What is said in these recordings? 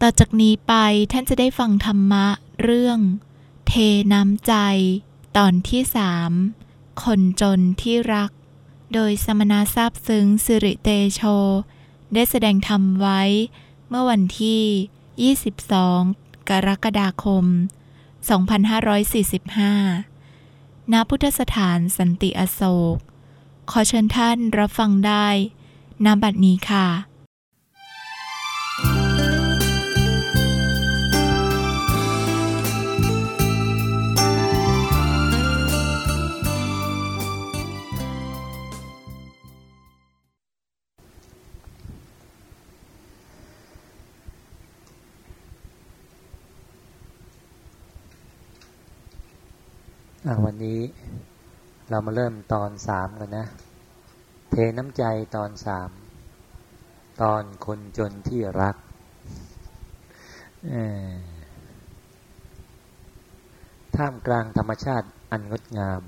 ต่อจากนี้ไปท่านจะได้ฟังธรรมะเรื่อง เทน้ำใจ ตอนที่สามคนจนที่รัก โดยสมณะทราบซึ้งสิริเตโช ได้แสดงธรรมไว้ เมื่อวันที่ 22 กรกฎาคม 2545 ณ พุทธสถานสันติอโศก ขอเชิญท่านรับฟังได้ณบัดนี้ค่ะ วันนี้เรามาเริ่มตอนสามกันนะ เทน้ำใจตอนสามตอนคนจนที่รักท่ามกลางธรรมชาติอันงดงาม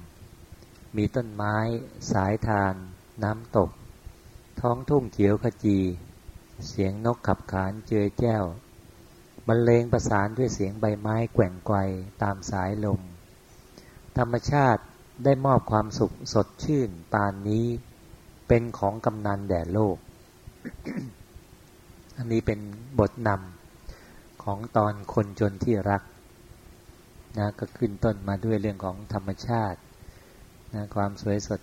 มีต้นไม้สายทาน น้ำตก ท้องทุ่งเขียวขจี เสียงนกขับขานเจยแจ้วบรรเลงประสานด้วยเสียงใบไม้แกว่งไกวตามสายลม ธรรมชาติได้มอบความสุขสดชื่นปานนี้ เป็นของกำนันแด่โลก อันนี้เป็นบทนำของตอนคนจนที่รักนะก็ขึ้นต้นมาด้วยเรื่องของธรรมชาตินะความสวยสด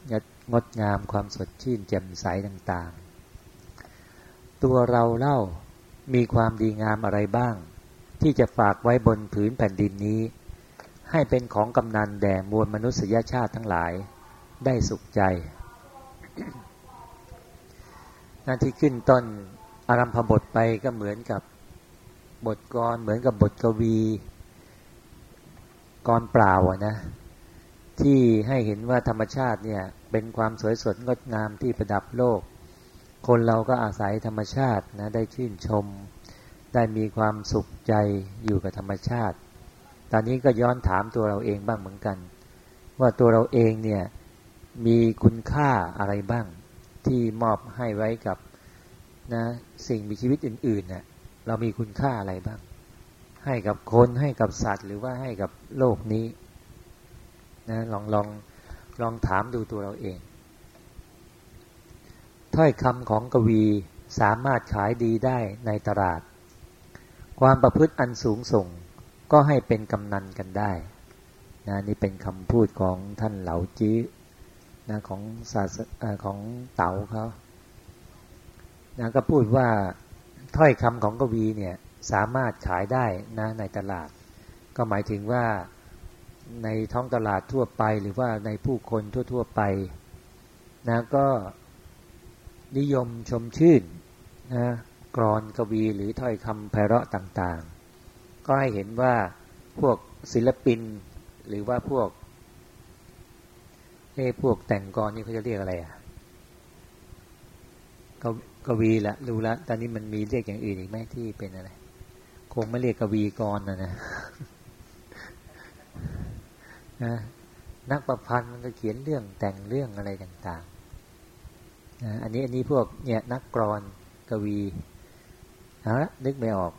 งดงามความสดชื่นแจ่มใสต่างๆ ตัวเราเล่ามีความดีงามอะไรบ้าง ที่จะฝากไว้บนผืนแผ่นดินนี้ ให้เป็นของกำนันแด่มวลมนุษยชาติทั้งหลายได้สุขใจ นั่นที่ขึ้นต้นอารัมพบทไปก็เหมือนกับบทกรเหมือนกับบทกวีกรเปล่าอะนะ ที่ให้เห็นว่าธรรมชาติเนี่ยเป็นความสวยสดงดงามที่ประดับโลก คนเราก็อาศัยธรรมชาตินะได้ชื่นชม ได้มีความสุขใจอยู่กับธรรมชาติ อนนี้ก็ย้อนถามตัวเราเองบ้างเหมือนกัน ว่าตัวเราเองเนี่ยมีคุณค่าอะไรบ้าง ที่มอบให้ไว้กับนะสิ่งมีชีวิตอื่นๆเนี่ยเรามีคุณค่าอะไรบ้าง ให้กับคนให้กับสัตว์ หรือว่าให้กับโลกนี้นะลองลองลองถามดูตัวเราเอง ถ้อยคำของกวีสามารถขายดีได้ในตลาด ความประพฤติอันสูงส่ง ก็ให้เป็นกำนันกันได้นะนี่เป็นคำพูดของท่านเหลาจีนะของศาสของเต๋าเขานะก็พูดว่าถ้อยคำของกวีเนี่ยสามารถขายได้นะในตลาด ก็หมายถึงว่าในท้องตลาดทั่วไปหรือว่าในผู้คนทั่ว ๆ ไปนะก็นิยมชมชื่นนะกรอนกวีหรือถ้อยคำไพเราะต่าง ก็ให้เห็นว่าพวกศิลปิน หรือว่าพวกเอ้พวกแต่งกรนี่เขาจะเรียกอะไรอะกกวีละรู้ละตอนนี้มันมีเรียกอย่างอื่นอีกไหมที่เป็นอะไร คงไม่เรียกกวีกรนะนะนะนักประพันธ์มันก็เขียนเรื่องแต่งเรื่องอะไรต่างๆ อันนี้อันนี้พวกเนี่ยนักกรอนกวีฮะนึกไม่ออก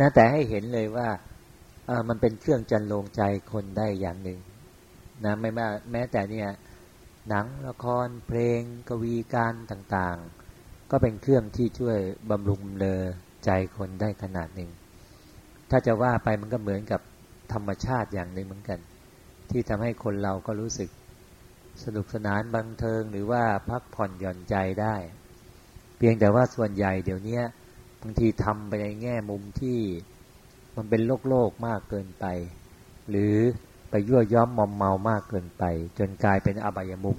นะแต่ให้เห็นเลยว่ามันเป็นเครื่องจันโลงใจคนได้อย่างหนึ่งนะไม่ว่าแม้แต่เนี่ยหนังละครเพลง กวีการต่างๆ ก็เป็นเครื่องที่ช่วยบำรุงเลอใจคนได้ขนาดหนึ่ง ถ้าจะว่าไปมันก็เหมือนกับธรรมชาติอย่างหนึ่งเหมือนกัน ที่ทำให้คนเราก็รู้สึกสนุกสนานบันเทิงหรือว่าพักผ่อนหย่อนใจได้ เพียงแต่ว่าส่วนใหญ่เดี๋ยวนี้ บางทีทำไปในแง่มุมที่มันเป็นโลกโลกมากเกินไป หรือไปยั่วย้อมมอมเมามากเกินไป จนกลายเป็นอบายมุก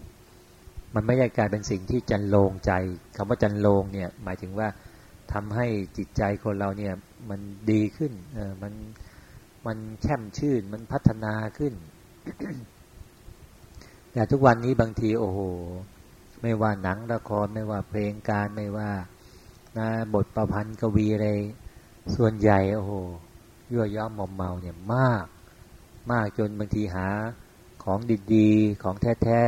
มันไม่ใช่กลายเป็นสิ่งที่จันโลงใจคำว่าจันโลงเนี่ยหมายถึงว่าทำให้จิตใจคนเราเนี่ยมันดีขึ้นเออมันมันแช่มชื่นมันพัฒนาขึ้น แต่ทุกวันนี้บางทีโอ้โห ไม่ว่าหนังละครไม่ว่าเพลงการไม่ว่า นะบทประพันธ์กวีอะไรส่วนใหญ่โอ้โหยั่วย้อมมอมเมาเนี่ยมาก มากจนบางทีหาของดีๆ ของแท้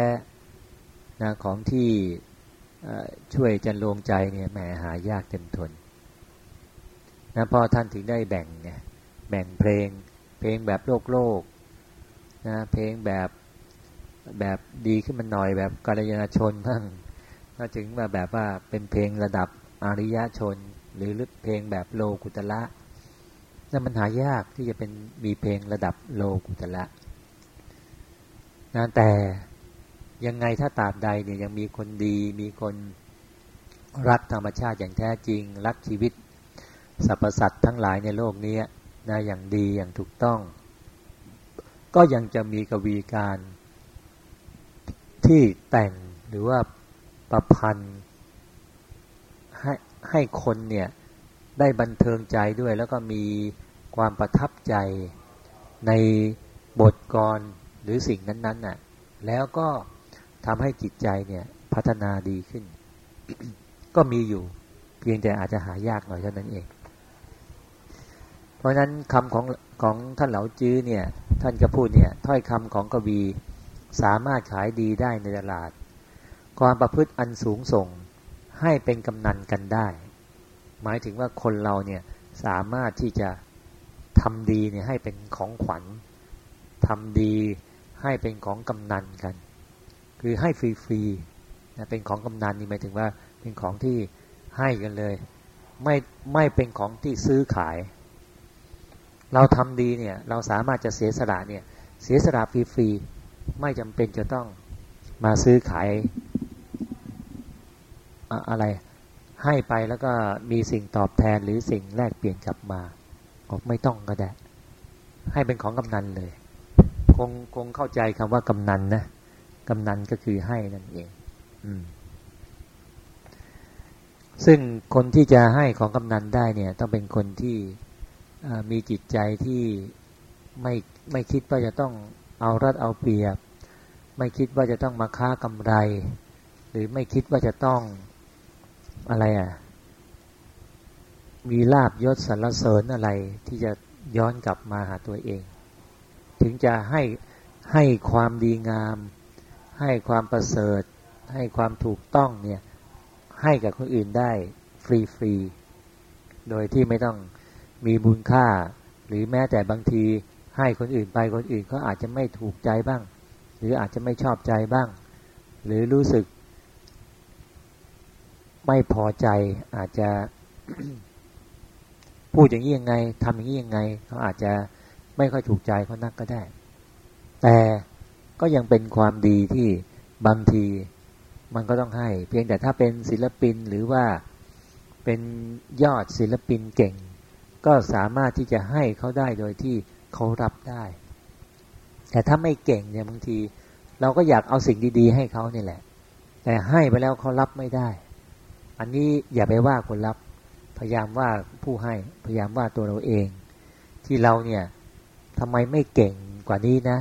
ๆนะของที่ช่วยจันโลงใจเนี่ยแหมหายากเต็มทนนะพอท่านถึงได้แบ่งเนี่ยแบ่งเพลง เพลงแบบโลกโลกนะเพลงแบบแบบดีขึ้นมาหน่อยแบบกาลยาณชนบ้างก็ถึงมาแบบว่าเป็นเพลงระดับ อริยชน หรือเพลงแบบโลกุตละนั่นมันหายากที่จะเป็นมีเพลงระดับโลกุตละนะแต่ยังไงถ้าตราบใดเนี่ยยังมีคนดี มีคนรักธรรมชาติอย่างแท้จริง รักชีวิตสรรพสัตว์ทั้งหลายในโลกนี้นะอย่างดีอย่างถูกต้อง ก็ยังจะมีกวีการที่แต่งหรือว่าประพันธ์ ให้คนเนี่ยได้บันเทิงใจด้วย แล้วก็มีความประทับใจในบทกรหรือสิ่งนั้นๆน่ะแล้วก็ทำให้จิตใจเนี่ยพัฒนาดีขึ้น ก็มีอยู่เพียงแต่อาจจะหายากหน่อยเท่านั้นเอง เพราะนั้นคำของของท่านเหลาจื้อเนี่ยท่านก็พูดเนี่ยถ้อยคำของกวีสามารถขายดีได้ในตลาด ความประพฤติอันสูงส่ง ให้เป็นกำนันกันได้ หมายถึงว่าคนเราเนี่ยสามารถที่จะทำดีเนี่ยให้เป็นของขวัญทำดีให้เป็นของกำนันกัน คือให้ฟรีๆนะเป็นของกำนันนี่หมายถึงว่าเป็นของที่ให้กันเลย ไม่ไม่เป็นของที่ซื้อขาย เราทำดีเนี่ยเราสามารถจะเสียสละเนี่ยเสียสละฟรีๆไม่จำเป็นจะต้องมาซื้อขาย อะไร ให้ไปแล้วก็มีสิ่งตอบแทนหรือสิ่งแลกเปลี่ยนกลับมาบอกไม่ต้องก็ได้ ให้เป็นของกำนันเลย คงคงเข้าใจคำว่ากำนันนะกำนันก็คือให้นั่นเอง อืมซึ่งคนที่จะให้ของกำนันได้เนี่ย ต้องเป็นคนที่มีจิตใจที่ไม่ไม่คิดว่าจะต้องเอารัดเอาเปรียบ ไม่คิดว่าจะต้องมาค้ากำไร หรือไม่คิดว่าจะต้อง อะไรอะ มีลาบยศสรรเสริญอะไรที่จะย้อนกลับมาหาตัวเอง ถึงจะให้ให้ความดีงาม ให้ความประเสริฐ ให้ความถูกต้องเนี่ยให้กับคนอื่นได้ฟรีฟรีโดยที่ไม่ต้องมีบุญค่า หรือแม้แต่บางทีให้คนอื่นไปคนอื่นก็อาจจะไม่ถูกใจบ้าง หรืออาจจะไม่ชอบใจบ้าง หรือรู้สึก ไม่พอใจอาจจะพูดอย่างนี้ยังไงทำอย่างนี้ยังไงเขาอาจจะไม่ค่อยถูกใจเขานักก็ได้ แต่ก็ยังเป็นความดีที่บางทีมันก็ต้องให้ เพียงแต่ถ้าเป็นศิลปินหรือว่าเป็นยอดศิลปินเก่ง ก็สามารถที่จะให้เขาได้โดยที่เขารับได้ แต่ถ้าไม่เก่งเนี่ยบางที เราก็อยากเอาสิ่งดี ๆ ให้เขานี่แหละ แต่ให้ไปแล้วเขารับไม่ได้ อันนี้อย่าไปว่าคนรับ พยายามว่าผู้ให้ พยายามว่าตัวเราเอง ที่เราเนี่ยทำไมไม่เก่งกว่านี้นะ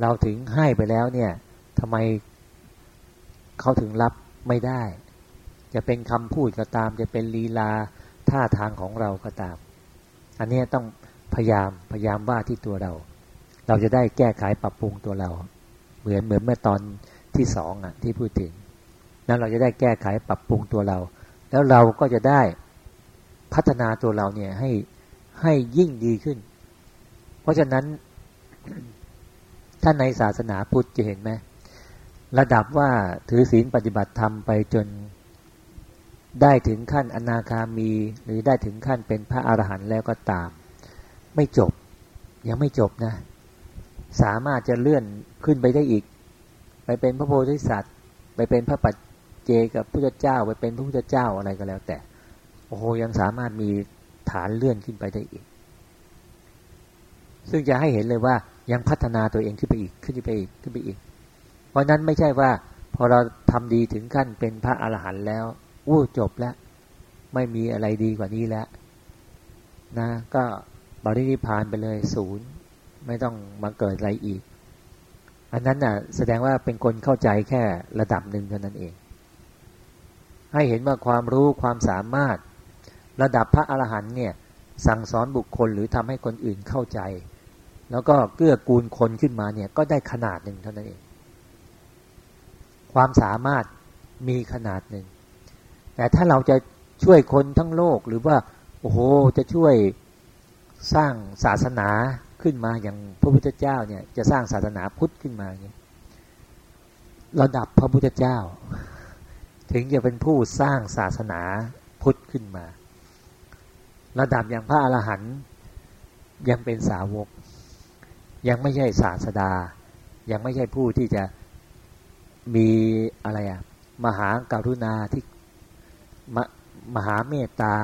เราถึงให้ไปแล้วเนี่ยทำไมเขาถึงรับไม่ได้ จะเป็นคำพูดก็ตาม จะเป็นลีลาท่าทางของเราก็ตาม อันนี้ต้องพยายามพยายามว่าที่ตัวเรา เราจะได้แก้ไขปรับปรุงตัวเรา เหมือนเหมือนเมื่อตอนที่สองอะที่พูดถึง นั้นเราจะได้แก้ไขปรับปรุงตัวเรา แล้วเราก็จะได้พัฒนาตัวเราเนี่ยให้ให้ยิ่งดีขึ้น เพราะฉะนั้นท่านในศาสนาพุทธจะเห็นไหมระดับว่าถือศีลปฏิบัติธรรมไปจนได้ถึงขั้นอนาคามี หรือได้ถึงขั้นเป็นพระอรหันต์แล้วก็ตาม ไม่จบ ยังไม่จบนะ สามารถจะเลื่อนขึ้นไปได้อีก ไปเป็นพระโพธิสัตว์ ไปเป็นพระปัจ เจกับพระเจ้าไปเป็นพระพุทธเจ้าอะไรก็แล้ว แต่โอ้โหยังสามารถมีฐานเลื่อนขึ้นไปได้อีก ซึ่งจะให้เห็นเลยว่ายังพัฒนาตัวเองขึ้นไปอีกขึ้นไปอีกขึ้นไปอีก เพราะนั้นไม่ใช่ว่า พอเราทำดีถึงขั้นเป็นพระอรหันต์แล้วอู้จบแล้ว ไม่มีอะไรดีกว่านี้แล้วนะก็บริณิพานไปเลยศูนย์ไม่ต้องมาเกิดอะไรอีก อันนั้นน่ะแสดงว่าเป็นคนเข้าใจแค่ระดับหนึ่งเท่านั้นเอง ให้เห็นว่าความรู้ความสามารถ ระดับพระอรหันต์เนี่ยสั่งสอนบุคคลหรือทำให้คนอื่นเข้าใจ แล้วก็เกื้อกูลคนขึ้นมาเนี่ยก็ได้ขนาดหนึ่งเท่านั้นเอง ความสามารถมีขนาดหนึ่ง แต่ถ้าเราจะช่วยคนทั้งโลกหรือว่าโอ้โหจะช่วยสร้างศาสนาขึ้นมาอย่างพระพุทธเจ้าเนี่ยจะสร้างศาสนาพุทธขึ้นมาเนี่ยระดับพระพุทธเจ้า ถึงจะเป็นผู้สร้างศาสนาพุทธขึ้นมา ระดับอย่างพระอรหันต์ยังเป็นสาวก ยังไม่ใช่ศาสดา ยังไม่ใช่ผู้ที่จะมีอะไรอะมหาการุณาที่มมหาเมตตา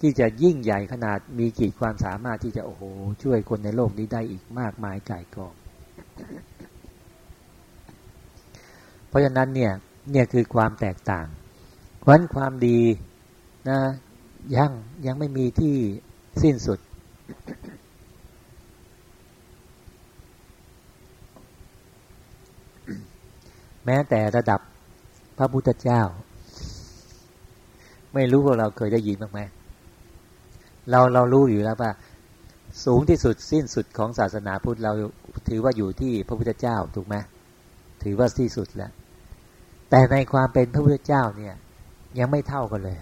ที่จะยิ่งใหญ่ขนาดมีขีดความสามารถที่จะโอ้โหช่วยคนในโลกนี้ได้อีกมากมายไก่กอง เพราะฉะนั้นเนี่ย เนี่ยคือความแตกต่าง เพราะฉะนั้นความดีนะยังยังไม่มีที่สิ้นสุด แม้แต่ระดับพระพุทธเจ้า ไม่รู้ว่าเราเคยได้ยินบ้างไหมเราเรารู้อยู่แล้วว่า สูงที่สุดสิ้นสุดของศาสนาพุทธเราถือว่าอยู่ที่พระพุทธเจ้าถูกไหมถือว่าที่สุดแล้ว แต่ในความเป็นพระพุทธเจ้าเนี่ย ยังไม่เท่ากันเลย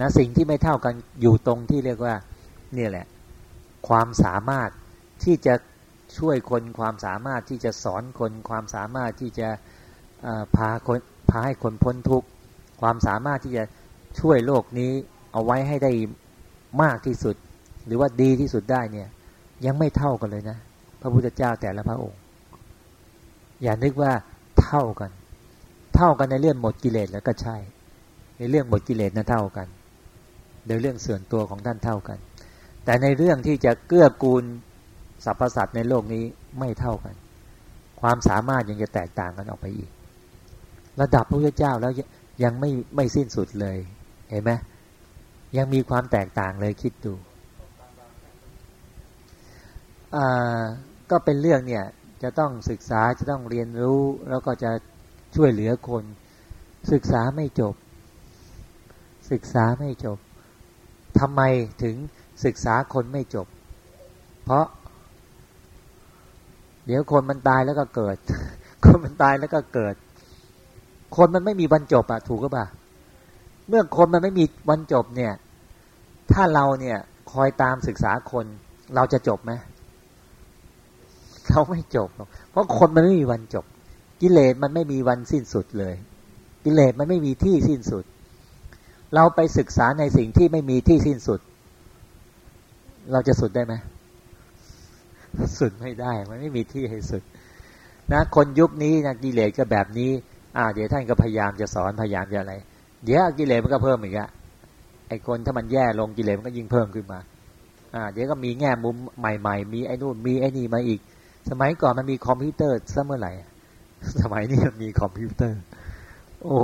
นะสิ่งที่ไม่เท่ากันอยู่ตรงที่เรียกว่า เนี่ยแหละ ความสามารถที่จะช่วยคนความสามารถที่จะสอนคนความสามารถที่จะพาคนพาให้คนพ้นทุกข์ความสามารถที่จะช่วยโลกนี้เอาไว้ให้ได้มากที่สุด หรือว่าดีที่สุดได้เนี่ย ยังไม่เท่ากันเลยนะ พระพุทธเจ้าแต่ละพระองค์ อย่านึกว่า ท่ากัน เท่ากันในเรื่องหมดกิเลสแล้วก็ใช่ ในเรื่องหมดกิเลสนะเท่ากันในเรื่องส่วนตัวของท่านเท่ากัน แต่ในเรื่องที่จะเกื้อกูลสรรพสัตว์ในโลกนี้ไม่เท่ากัน ความสามารถยังจะแตกต่างกันออกไปอีก ระดับพระพุทธเจ้าแล้วยังไม่ไม่สิ้นสุดเลยเห็นไหมยังมีความแตกต่างเลยคิดดูก็เป็นเรื่องเนี่ย จะต้องศึกษาจะต้องเรียนรู้ แล้วก็จะช่วยเหลือคน ศึกษาไม่จบ ศึกษาไม่จบทำไมถึงศึกษาคนไม่จบ เพราะ เดี๋ยวคนมันตายแล้วก็เกิด คนมันตายแล้วก็เกิด คนมันไม่มีวันจบอะถูกก็ป่ะเมื่อคนมันไม่มีวันจบเนี่ย ถ้าเราเนี่ยคอยตามศึกษาคน เราจะจบไหม เราไม่จบหรอกเพราะคนมันไม่มีวันจบ กิเลสมันไม่มีวันสิ้นสุดเลย กิเลสมันไม่มีที่สิ้นสุด เราไปศึกษาในสิ่งที่ไม่มีที่สิ้นสุด เราจะสุดได้ไหมสุดไม่ได้ มันไม่มีที่ให้สุด นะ คนยุคนี้นะกิเลสก็แบบนี้ อ่า เดี๋ยวท่านก็พยายามจะสอนพยายามจะอะไร เดี๋ยวกิเลสมันก็เพิ่มอีกอะไอ้คนถ้ามันแย่ลงกิเลสมันก็ยิ่งเพิ่มขึ้นมา อ่า เดี๋ยวก็มีแง่มุมใหม่ ๆ มีไอ้นู่นมีไอ้นี่มาอีก สมัยก่อนมันมีคอมพิวเตอร์ซะเมื่อไหร่ สมัยนี้มันมีคอมพิวเตอร์ โอ้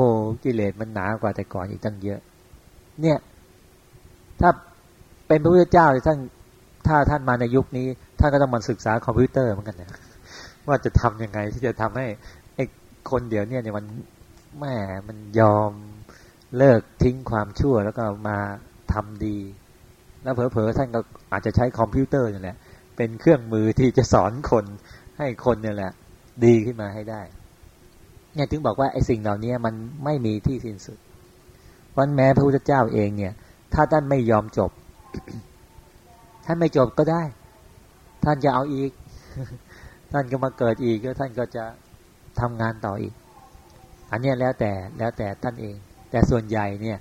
กิเลสมันหนากว่าแต่ก่อนอีกตั้งเยอะ เนี่ย ถ้าเป็นพระพุทธเจ้าท่านถ้าท่านมาในยุคนี้ ท่านก็ต้องมาศึกษาคอมพิวเตอร์เหมือนกันนะว่าจะทำยังไงที่จะทำให้ไอ้คนเดี๋ยวนี้เนี่ยมันแม่มันยอมเลิกทิ้งความชั่วแล้วก็มาทำดี แล้วเผลอๆท่านก็อาจจะใช้คอมพิวเตอร์นี่แหละ เป็นเครื่องมือที่จะสอนคนให้คนเนี่ยแหละ ดีขึ้นมาให้ได้เนี่ยถึงบอกว่าไอ้สิ่งเหล่านี้มันไม่มีที่สิ้นสุดวันแม้พระพุทธเจ้าเองเนี่ย ถ้าท่านไม่ยอมจบ ท่านไม่จบก็ได้ ท่านจะเอาอีก ท่านก็มาเกิดอีกแล้วท่านก็จะทำงานต่ออีก อันนี้แล้วแต่แล้วแต่ท่านเอง แต่ส่วนใหญ่เนี่ย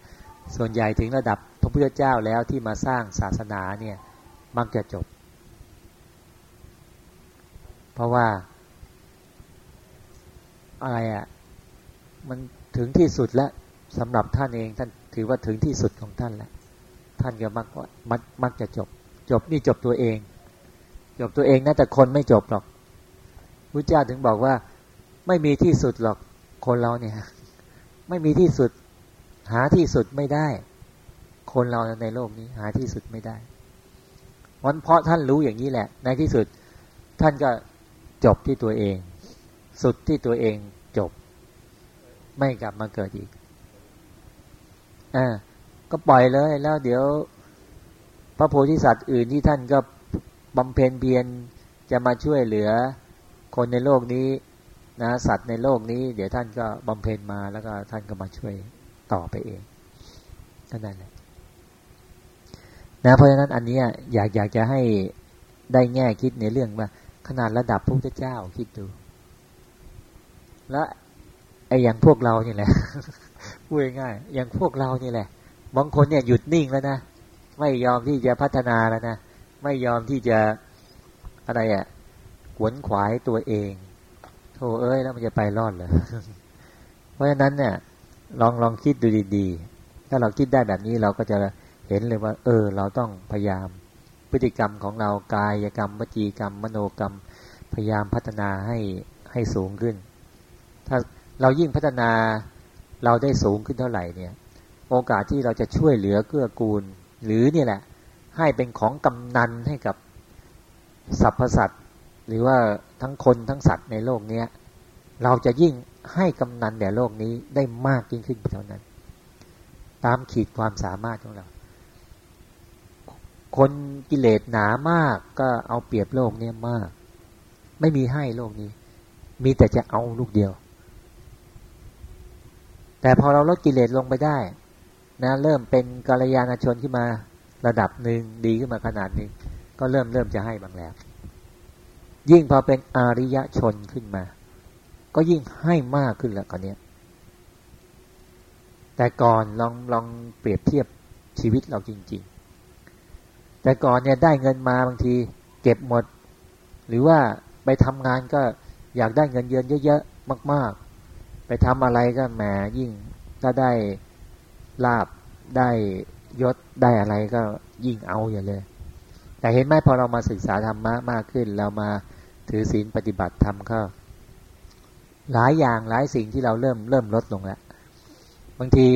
ส่วนใหญ่ถึงระดับพระพุทธเจ้าแล้วที่มาสร้างศาสนาเนี่ย มักจะจบ เพราะว่า อะไรอะ่ะ มันถึงที่สุดแล้วสำหรับท่านเองท่านถือว่าถึงที่สุดของท่านแล้วท่านก็มักมักมักจะจบ จบนี่จบตัวเอง จบตัวเองนะแต่คนไม่จบหรอกพระเจ้าถึงบอกว่า ไม่มีที่สุดหรอกคนเราเนี่ย ไม่มีที่สุด หาที่สุดไม่ได้ คนเราในโลกนี้ หาที่สุดไม่ได้วันเพราะท่านรู้อย่างนี้แหละ ในที่สุดท่านก็ จบที่ตัวเอง สุดที่ตัวเองจบ ไม่กลับมาเกิดอีกอ่าก็ปล่อยเลยแล้วเดี๋ยว พระโพธิสัตว์อื่นที่ท่านก็บำเพ็ญเพียรจะมาช่วยเหลือคนในโลกนี้นะสัตว์ในโลกนี้ เดี๋ยวท่านก็บำเพ็ญมาแล้วก็ท่านก็มาช่วยต่อไปเองเท่านั้นแหละนะเพราะฉะนั้นอันนี้อยากอยากจะให้ได้แง่คิดในเรื่องว่า ขนาดระดับพระพุทธเจ้าคิดดู แล้วไอ้อย่างพวกเราเนี่แหละพูดง่ายอย่างพวกเราเนี่แหละบางคนเนี่ยหยุดนิ่งแล้วนะไม่ยอมที่จะพัฒนาแล้วนะไม่ยอมที่จะอะไรอะ่ะขวนขวายตัวเองโธ่เอ้ยแล้วมันจะไปรอดเหรอเพราะฉะนั้นเนี่ย ลองลองคิดดูดีๆ ถ้าเราคิดได้แบบนี้เราก็จะเห็นเลยว่า เออ เราต้องพยายาม พฤติกรรมของเรากายกรรมวจีกรรม มโนกรรม พยายามพัฒนาให้ให้สูงขึ้น ถ้าเรายิ่งพัฒนาเราได้สูงขึ้นเท่าไหร่เนี่ย โอกาสที่เราจะช่วยเหลือเกื้อกูล หรือเนี่ยแหละ ให้เป็นของกำนันให้กับสรรพสัตว์หรือว่าทั้งคนทั้งสัตว์ในโลกเนี้ยเราจะยิ่งให้กำนันแด่โลกนี้ได้มากยิ่งขึ้นเท่านั้น ตามขีดความสามารถของเรา คนกิเลสหนามากก็เอาเปรียบโลกนี้มาก ไม่มีให้โลกนี้ มีแต่จะเอาลูกเดียว แต่พอเราลดกิเลสลงไปได้ นะเริ่มเป็นกัลยาณชนขึ้นมาระดับหนึ่งดีขึ้นมาขนาดนึงก็เริ่มเริ่มจะให้บางแล้วยิ่งพอเป็นอริยชนขึ้นมา ก็ยิ่งให้มากขึ้นแล้วกอนนี้แต่ก่อนลองลองเปรียบเทียบชีวิตเราจริง ๆ แต่ก่อนเนี่ยได้เงินมาบางที เก็บหมด หรือว่าไปทำงานก็อยากได้เงินเยือนเยอะๆมาก ๆ ไปทำอะไรก็แหมยิ่งถ้าได้ลาบได้ยศได้อะไรก็ยิ่งเอาอย่าเลย แต่เห็นไหมพอเรามาศึกษาธรรมะมากขึ้น เรามาถือศีลปฏิบัติธรรมก็หลายอย่างหลายสิ่งที่เราเริ่มเริ่มลดลงแล้วบางที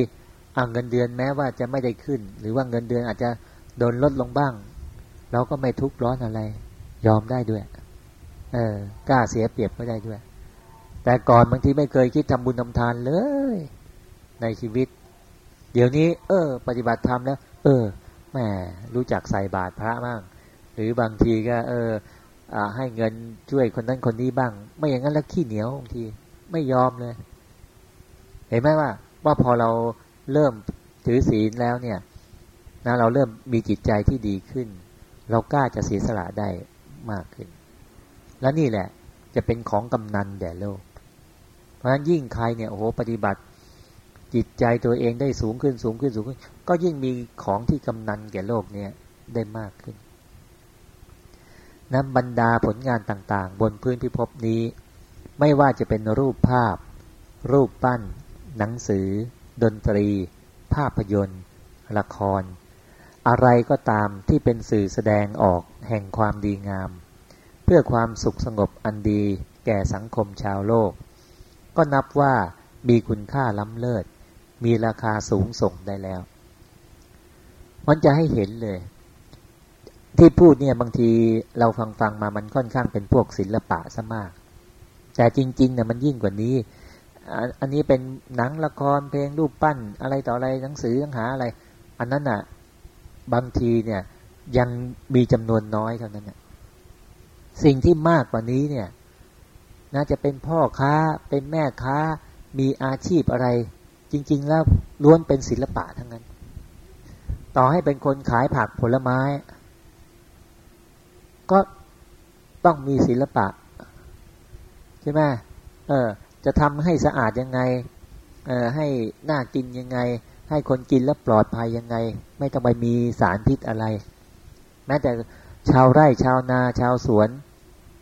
เอาเงินเดือนแม้ว่าจะไม่ได้ขึ้น หรือว่าเงินเดือนอาจจะ โดนลดลงบ้าง เราก็ไม่ทุกข์ร้อนอะไร ยอมได้ด้วย เออกล้าเสียเปรียบก็ได้ด้วย แต่ก่อนบางทีไม่เคยคิดทำบุญทำทานเลย ในชีวิต เดี๋ยวนี้ เออ ปฏิบัติธรรมแล้ว เออแหมรู้จักใส่บาตรพระบ้างหรือบางทีก็เออให้เงินช่วยคนนั้นคนนี้บ้าง ไม่อย่างนั้นแล้วขี้เหนียวบางที ไม่ยอมเลย เห็นไหมว่า ว่าพอเราเริ่มถือศีลแล้วเนี่ย นะเราเริ่มมีจิตใจที่ดีขึ้น เรากล้าจะเสียสละได้มากขึ้น และนี่แหละจะเป็นของกำนันแด่โลก เพราะฉะนั้นยิ่งใครเนี่ยโอ้โหปฏิบัติ จิตใจตัวเองได้สูงขึ้นสูงขึ้นสูงขึ้น ก็ยิ่งมีของที่กำนันแก่โลกเนี่ยได้มากขึ้นนะบรรดาผลงานต่างๆ บนพื้นพิภพนี้ ไม่ว่าจะเป็นรูปภาพ รูปปั้น หนังสือ ดนตรี ภาพยนตร์ ละคร อะไรก็ตามที่เป็นสื่อแสดงออกแห่งความดีงาม เพื่อความสุขสงบอันดีแก่สังคมชาวโลก ก็นับว่ามีคุณค่าล้ำเลิศ มีราคาสูงส่งได้แล้ว มันจะให้เห็นเลย ที่พูดเนี่ยบางทีเราฟังฟังมามันค่อนข้างเป็นพวกศิลปะซะมาก แต่จริงๆเนี่ยมันยิ่งกว่านี้อันนี้เป็นหนังละครเพลงรูปปั้นอะไรต่ออะไรหนังสือหนังหาอะไร อันนั้นอะ บางทีเนี่ย ยังมีจำนวนน้อยเท่านั้นน่ะสิ่งที่มากกว่านี้เนี่ยน่าจะเป็นพ่อค้าเป็นแม่ค้า มีอาชีพอะไร จริง ๆ แล้วล้วนเป็นศิลปะทั้งนั้น ต่อให้เป็นคนขายผักผลไม้ ก็ต้องมีศิลปะ ใช่ไหมเออ จะทำให้สะอาดยังไง เออให้น่ากินยังไง ให้คนกินแล้วปลอดภัยยังไง ไม่ต้องไปมีสารพิษอะไร แม้แต่ชาวไร่ชาวนาชาวสวน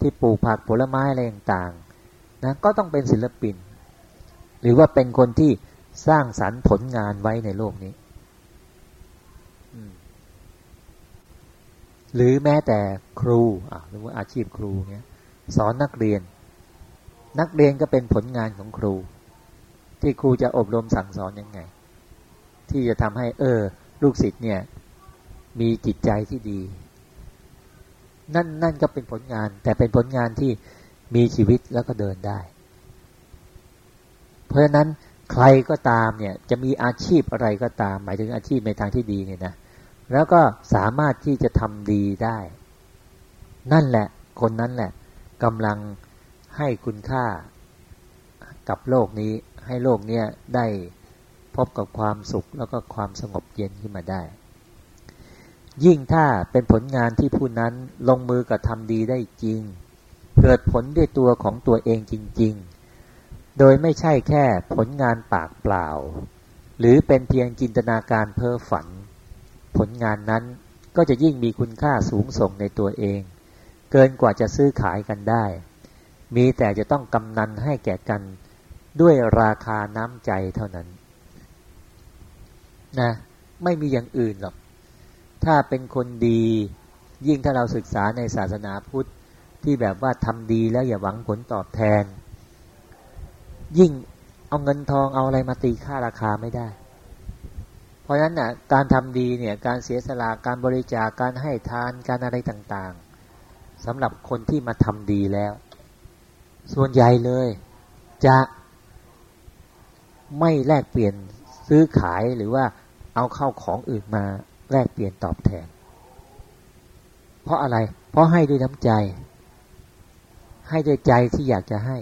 ที่ปลูกผักผลไม้อะไรต่างๆนะก็ต้องเป็นศิลปิน หรือว่าเป็นคนที่สร้างสรรค์ผลงานไว้ในโลกนี้หรือแม้แต่ครูอะหรือว่าอาชีพครูเนี่ยสอนนักเรียน นักเรียนก็เป็นผลงานของครู ที่ครูจะอบรมสั่งสอนยังไง ที่จะทำให้เออ ลูกศิษย์เนี่ย มีจิตใจที่ดี นั่นนั่นก็เป็นผลงาน แต่เป็นผลงานที่มีชีวิตแล้วก็เดินได้ เพราะฉะนั้นใครก็ตามเนี่ยจะมีอาชีพอะไรก็ตาม หมายถึงอาชีพในทางที่ดีเนี่ยนะแล้วก็สามารถที่จะทำดีได้ นั่นแหละ คนนั้นแหละกำลังให้คุณค่ากับโลกนี้ให้โลกเนี้ยได้ พบกับความสุขแล้วก็ความสงบเย็นขึ้นมาได้ ยิ่งถ้าเป็นผลงานที่ผู้นั้นลงมือกระทำดีได้จริง เกิดผลด้วยตัวของตัวเองจริง ๆ โดยไม่ใช่แค่ผลงานปากเปล่า หรือเป็นเพียงจินตนาการเพ้อฝัน ผลงานนั้นก็จะยิ่งมีคุณค่าสูงส่งในตัวเอง เกินกว่าจะซื้อขายกันได้ มีแต่จะต้องกำนันให้แก่กันด้วยราคาน้ำใจเท่านั้น นะไม่มีอย่างอื่นหรอก ถ้าเป็นคนดี ยิ่งถ้าเราศึกษาในศาสนาพุทธที่แบบว่าทำดีแล้วอย่าหวังผลตอบแทน ยิ่งเอาเงินทองเอาอะไรมาตีค่าราคาไม่ได้ เพราะฉะนั้นนะ่ะการทำดีเนี่ยการเสียสละการบริจาคการให้ทานการอะไรต่างๆสำหรับคนที่มาทำดีแล้ว ส่วนใหญ่เลย จะไม่แลกเปลี่ยนซื้อขายหรือว่า เอาเข้าของอื่นมาแลกเปลี่ยนตอบแทน เพราะอะไร เพราะให้ด้วยน้ำใจ ให้ด้วยใจที่อยากจะให้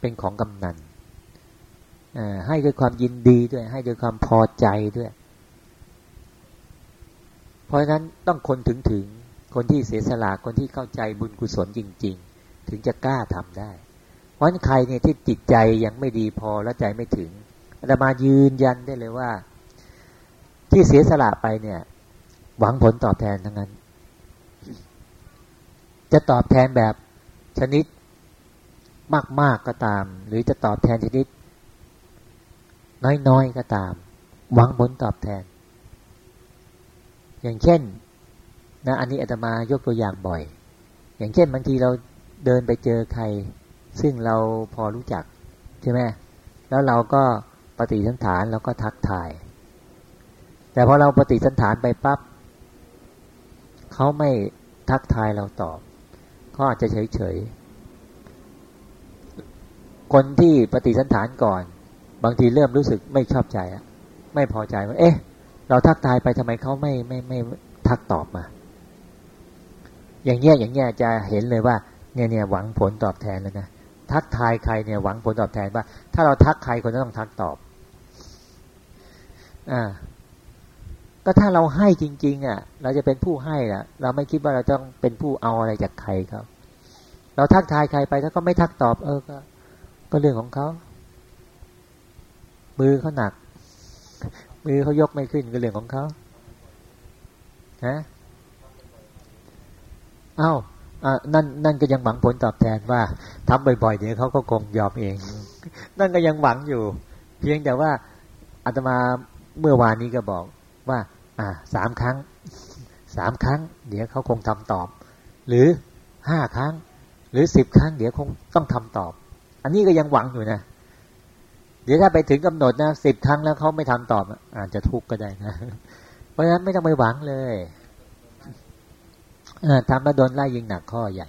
เป็นของกำนันให้ด้วยความยินดีด้วย ให้ด้วยความพอใจด้วย เพราะฉะนั้นต้องคนถึงถึงคนที่เสียสละคนที่เข้าใจบุญกุศลจริง ๆ ถึงจะกล้าทำได้เพราะฉะนั้นใครเนี่ยที่จิตใจยังไม่ดีพอและใจไม่ถึงอาตมายืนยันได้เลยว่า ที่เสียสละไปเนี่ย หวังผลตอบแทนทั้งนั้น จะตอบแทนแบบชนิดมากๆกก็ตาม หรือจะตอบแทนชนิด น้อยๆก็ตาม หวังผลตอบแทน อย่างเช่นนะอันนี้อาตมายกตัวอย่างบ่อย อย่างเช่นบางทีเราเดินไปเจอใคร ซึ่งเราพอรู้จักใช่ไหมแล้วเราก็ปฏิสันฐานเราก็ทักทาย แต่พอเราปฏิสันฐานไปปับ๊บเขาไม่ทักทายเราตอบเขาอาจจะเฉยเฉยคนที่ปฏิสันฐานก่อน บางทีเริ่มรู้สึกไม่ชอบใจอะไม่พอใจว่า เอ๊ะ เราทักทายไปทำไมเขาไม่ไม่ไม่ทักตอบมา อย่างเงี้ยอย่างเงี้ยจะเห็นเลยว่า เนี่ยเนี่ยหวังผลตอบแทนแล้วนะทักทายใครเนี่ยหวังผลตอบแทนว่า ถ้าเราทักใครคนต้องทักตอบ อ่า ก็ถ้าเราให้จริง ๆ อะ เราจะเป็นผู้ให้ละเราไม่คิดว่าเราต้องเป็นผู้เอาอะไรจากใครครับ เราทักทายใครไปถ้าก็ไม่ทักตอบ เออก็ ก็เรื่องของเขามือเขาหนัก มือเขายกไม่ขึ้นก็เรื่องของเขาฮะเอ้าอ่นั่นนั่นก็ยังหวังผลตอบแทนว่าทำบ่อยๆเดี๋ยวเขาก็คงยอมเอง นั่นก็ยังหวังอยู่ เพียงแต่ว่าอาตมาเมื่อวานนี้ก็บอกว่า อ่าสามครั้งสามครั้ง เดี๋ยวเขาคงทำตอบ หรือห้าครั้ง หรือสิบครั้ง เดี๋ยวคงต้องทำตอบ อันนี้ก็ยังหวังอยู่นะ เดี๋ยวถ้าไปถึงกำหนดนะสิบครั้งแล้วเขาไม่ทำตอบอาจจะทุกข์ก็ได้นะ เพราะฉะนั้นไม่ต้องไปหวังเลยทำแล้วโดนไล่ยิงหนักข้อใหญ่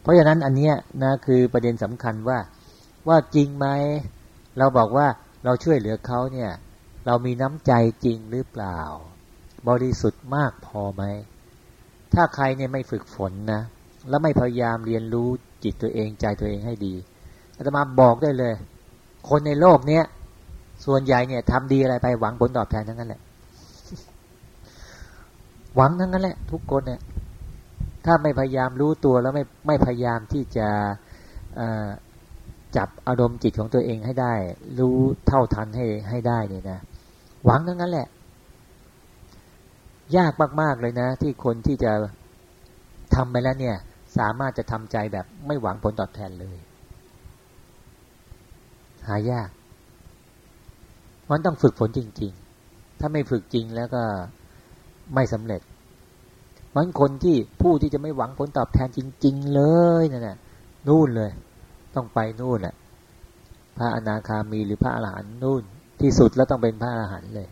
เพราะฉะนั้นอันเนี้ยนะคือประเด็นสำคัญว่าว่าจริงไหมเราบอกว่าเราช่วยเหลือเขาเนี่ย เรามีน้ำใจจริงหรือเปล่า บริสุทธิ์มากพอไหม ถ้าใครเนี่ยไม่ฝึกฝนนะ แล้วไม่พยายามเรียนรู้จิตตัวเองใจตัวเองให้ดีอาตมาบอกได้เลย คนในโลกเนี้ยส่วนใหญ่เนี่ยทำดีอะไรไปหวังผลตอบแทนทั้งนั้นแหละ หวังทั้งนั้นแหละ ทุกคนเนี่ย ถ้าไม่พยายามรู้ตัวแล้วไม่ไม่พยายามที่จะจับอารมณ์จิตของตัวเองให้ได้ รู้เท่าทันให้ให้ได้เนี่ยนะ หวังทั้งนั้นแหละ ยากมาก ๆ เลยนะ ที่คนที่จะทำไปแล้วเนี่ย สามารถจะทำใจแบบไม่หวังผลตอบแทนเลย หายาก มันต้องฝึกฝนจริง ๆ ถ้าไม่ฝึกจริงแล้วก็ไม่สำเร็จมันคนที่ผู้ที่จะไม่หวังผลตอบแทนจริง ๆ เลยนั่นแหะนู่นเลย ต้องไปนู่นแหละพระอนาคามีหรือพระอรหันต์นู่น ที่สุดแล้วต้องเป็นพระอรหันต์เลย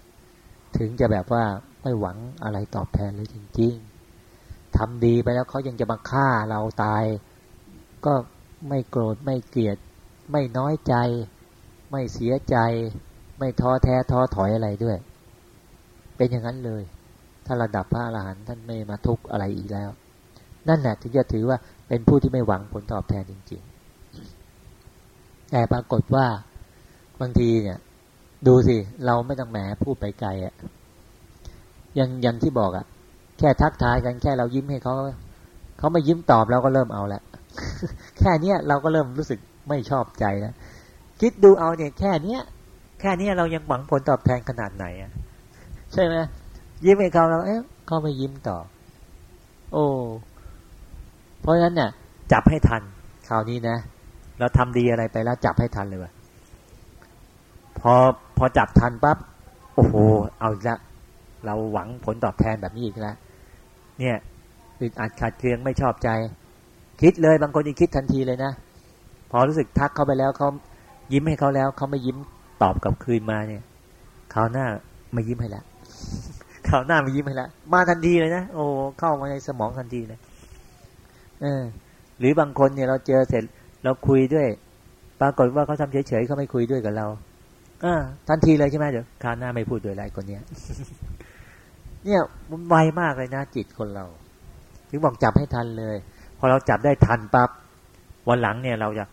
ถึงจะแบบว่าไม่หวังอะไรตอบแทนเลยจริง ๆทำดีไปแล้วเขายังจะมาฆ่าเราตาย ก็ไม่โกรธไม่เกลียด ไม่น้อยใจ ไม่เสียใจ ไม่ท้อแท้ท้อถอยอะไรด้วย เป็นอย่างนั้นเลย ถ้าระดับพระอรหันต์ท่านไม่มาทุกข์อะไรอีกแล้ว นั่นแหละถึงจะถือว่าเป็นผู้ที่ไม่หวังผลตอบแทนจริง ๆ แต่ปรากฏว่าบางทีเนี่ย ดูสิ เราไม่ต้องแหมพูดไปไกลอะอย่างย่างที่บอกอะ่ะ แค่ทักทายกันแค่เรายิ้มให้เขาเขาไม่ยิ้มตอบเราก็เริ่มเอาละแค่เนี้ยเราก็เริ่มรู้สึกไม่ชอบใจแล้วคิดดูเอาเนี่ย แค่เนี้ยแค่เนี้ยเรายังหวังผลตอบแทนขนาดไหนอะ่ะใช่ไหมยิ้มให้เขาแล้วเอ๊ะเขาไม่ยิ้มตอบโอ้เพราะฉะนั้นเนี่ยจับให้ทันคราวนี้นะเราทำดีอะไรไปแล้วจับให้ทันเลยวะ พอพอจับทันปั๊บโอ้โห เอาอีกแล้วเราหวังผลตอบแทนแบบนี้อีกแล้วเนี่ยอึดอัดขัดเคืองไม่ชอบใจ คิดเลยบางคนยังคิดทันทีเลยนะ พอรู้สึกทักเข้าไปแล้วเขายิ้มให้เขาแล้วเขาไม่ยิ้มตอบกลับคืนมาเนี่ยคราวหน้าไม่ยิ้มให้ล้วคราวหน้าไม่ยิ้มให้ล้วมาทันทีเลยนะ โอ้เข้ามาในสมองทันทีเลยเออ หรือบางคนเนี่ยเราเจอเสร็จเราคุยด้วย ปรากฏว่าเขาทำเฉยๆเขาไม่คุยด้วยกับเรา อทันทีเลยใช่ไหมเดี๋ยวคราวหน้าไม่พูดโดยไรคนเนี้ย เนี่ยมันไวมากเลยนะจิตคนเรา ถึงบอกจับให้ทันเลย พอเราจับได้ทันปับ๊บวันหลังเนี่ย เราจะ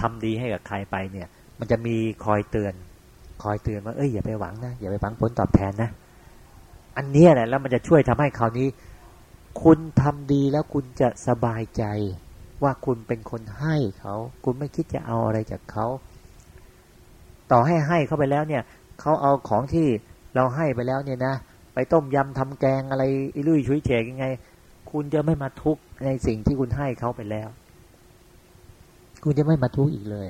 ทำดีให้กับใครไปเนี่ย มันจะมีคอยเตือน คอยเตือนว่าเอ้ยอย่าไปหวังนะอย่าไปหวังผลตอบแทนนะอันนี้แหละแล้วมันจะช่วยทำให้คราวนี้ คุณทำดีแล้วคุณจะสบายใจ ว่าคุณเป็นคนให้เขา คุณไม่คิดจะเอาอะไรจากเขา ต่อให้ให้เขาไปแล้วเนี่ยเขาเอาของที่เราให้ไปแล้วเนี่ยนะ ไปต้มยำทำแกงอะไรอิลุยชุยเฉกยังไง คุณจะไม่มาทุกข์ในสิ่งที่คุณให้เขาไปแล้ว คุณจะไม่มาทุกข์อีกเลย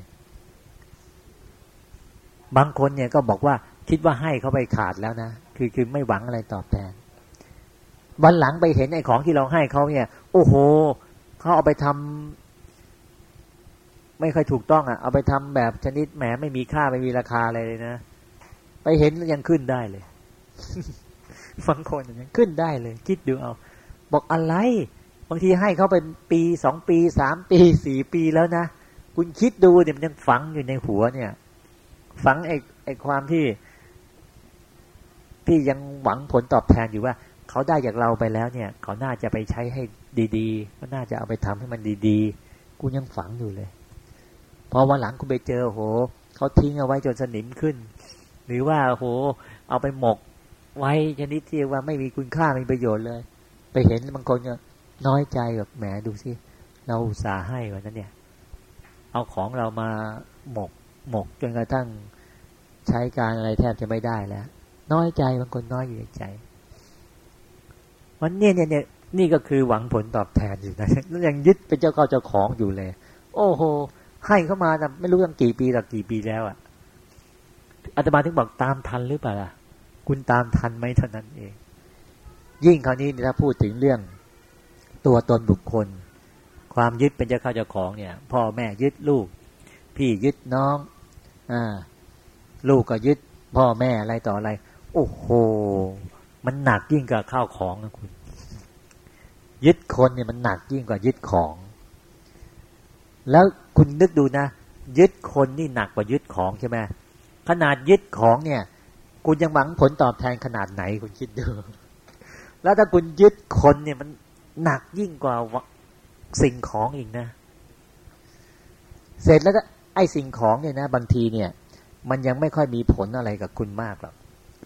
บางคนเนี่ยก็บอกว่าคิดว่าให้เขาไปขาดแล้วนะคือคือไม่หวังอะไรตอบแทนวันหลังไปเห็นไอ้ของที่เราให้เขาเนี่ย โอ้โหเขาเอาไปทำ ไม่ค่อยถูกต้องอะ เอาไปทำแบบชนิดแหมไม่มีค่าไม่มีราคาอะไรเลยนะ ไปเห็นยังขึ้นได้เลยฟังคนยังขึ้นได้เลย คิดดูเอา บอกอะไร บางทีให้เขาเป็นปีสองปีสามปีสี่ปีแล้วนะ คุณคิดดูเนี่ยมันยังฝังอยู่ในหัวเนี่ย ฝังไอ้ไอ้ความที่ ที่ยังหวังผลตอบแทนอยู่ว่าเขาได้จากเราไปแล้วเนี่ย เขาน่าจะไปใช้ให้ดีๆก็น่าจะเอาไปทำให้มันดี ๆ กูยังฝังอยู่เลย พอวันหลังคุณไปเจอโหเขาทิ้งเอาไว้จนสนิมขึ้น หรือว่าโห เอาไปหมก ไว้ชนิดที่ว่าไม่มีคุณค่าไม่มีประโยชน์เลย ไปเห็นบางคนก็น้อยใจแบบแหมดูสิเราอุตส่าห์ให้วันนั้นเนี่ย เอาของเรามาหมกหมกจนกระทั่งใช้การอะไรแทบจะไม่ได้แล้ว น้อยใจบางคนน้อยอยู่ในใจ วันนี้เนี่ยเนี่ยนี่ก็คือหวังผลตอบแทนอยู่นะแล้วยังยึดเป็นเจ้าเก่าเจ้าของอยู่เลย โอ้โห ให้เข้ามานะไม่รู้ตั้งกี่ปีต่อกี่ปีแล้วอะ่ะอาตมาถึงบอกตามทันหรือเปล่าล่ะคุณตามทันไหมเท่านั้นเอง ยิ่งคราวนี้ถ้าพูดถึงเรื่องตัวตนบุคคล ความยึดเป็นเจ้าข้าเจ้าของเนี่ย พ่อแม่ยึดลูก พี่ยึดน้องอ่าลูกก็ยึด พ่อแม่อะไรต่ออะไร โอ้โห มันหนักยิ่งกว่าข้าวของนะคุณ ยึดคนเนี่ยมันหนักยิ่งกว่ายึดของ แล้ว คุณนึกดูนะ ยึดคนนี่หนักกว่ายึดของใช่ไหมขนาดยึดของเนี่ย คุณยังหวังผลตอบแทนขนาดไหนคุณคิดดู แล้วถ้าคุณยึดคนเนี่ยมันหนักยิ่งกว่าสิ่งของอีกนะ เสร็จแล้วก็ไอ้สิ่งของเนี่ยนะ บางทีเนี่ย มันยังไม่ค่อยมีผลอะไรกับคุณมากหรอก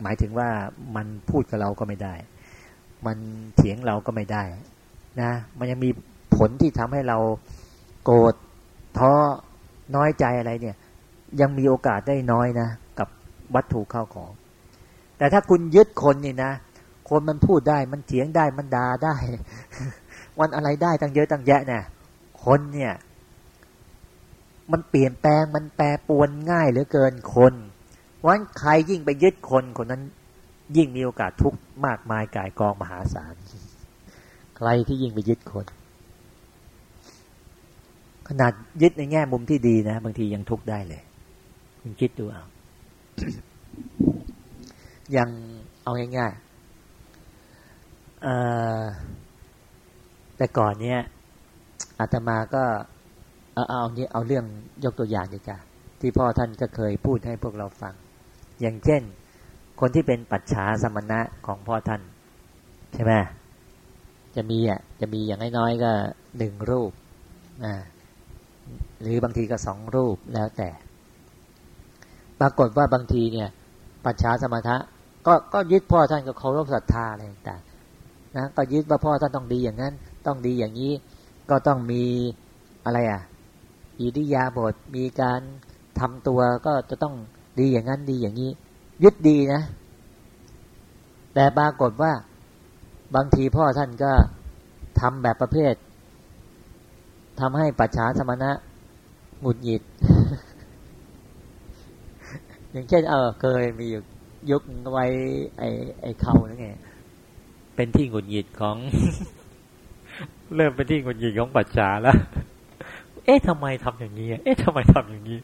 หมายถึงว่ามันพูดกับเราก็ไม่ได้ มันเถียงเราก็ไม่ได้ นะ มันยังมีผลที่ทำให้เราโกรธ ท้อน้อยใจอะไรเนี่ย ยังมีโอกาสได้น้อยนะ กับวัตถุเข้าของ แต่ถ้าคุณยึดคนนี่นะ คนมันพูดได้มันเถียงได้มันด่าได้ วันอะไรได้ตั้งเยอะตั้งแยะเนี่ยคนเนี่ย มันเปลี่ยนแปลงมันแปรปวนง่ายเหลือเกินคนวันใครยิ่งไปยึดคนคนนั้น ยิ่งมีโอกาสทุกข์มากมายกายกองมหาศาล ใครที่ยิ่งไปยึดคน ขนาดยึดในแง่มุมที่ดีนะ บางทียังทุกข์ได้เลย คุณคิดดูเอายังเอาง่ายๆแต่ก่อนเนี้ยอาตมาก็เอาเอาเนี้ยเอาเรื่องยกตัวอย่างดีจ้ะที่พ่อท่านก็เคยพูดให้พวกเราฟัง อย่างเช่น คนที่เป็นปัจฉาสมณะของพ่อท่าน ใช่ไหมจะมีอะจะมีอย่างน้อยๆก็หนึ่งรูปอ่า หรือบางทีก็สองรูปแล้วแต่ ปรากฏว่าบางทีเนี่ย ปัจฉาสมถะก็ก็ยึดพ่อท่านก็เคารพศรัทธาอะไรต่างๆนะก็ยึดว่าพ่อท่านต้องดีอย่างนั้น ต้องดีอย่างนี้ ก็ต้องมีอะไรอะอิริยาบถมีการทำตัวก็จะต้องดีอย่างนั้นดีอย่างนี้ ยึดดีนะ แต่ปรากฏว่าบางทีพ่อท่านก็ทำแบบประเภท ทำให้ปัจฉาสมณะหงุดหงิด อย่างเช่น เออเคยมีอยู่ยุคไว้ไอ้ไอ้เขานั่นไงเป็นที่หงุดหงิดของ เริ่มเป็นที่หงุดหงิดของปัจฉาแล้ว เอ๊ะทำไมทำอย่างนี้ เอ๊ะทำไมทำอย่างนี้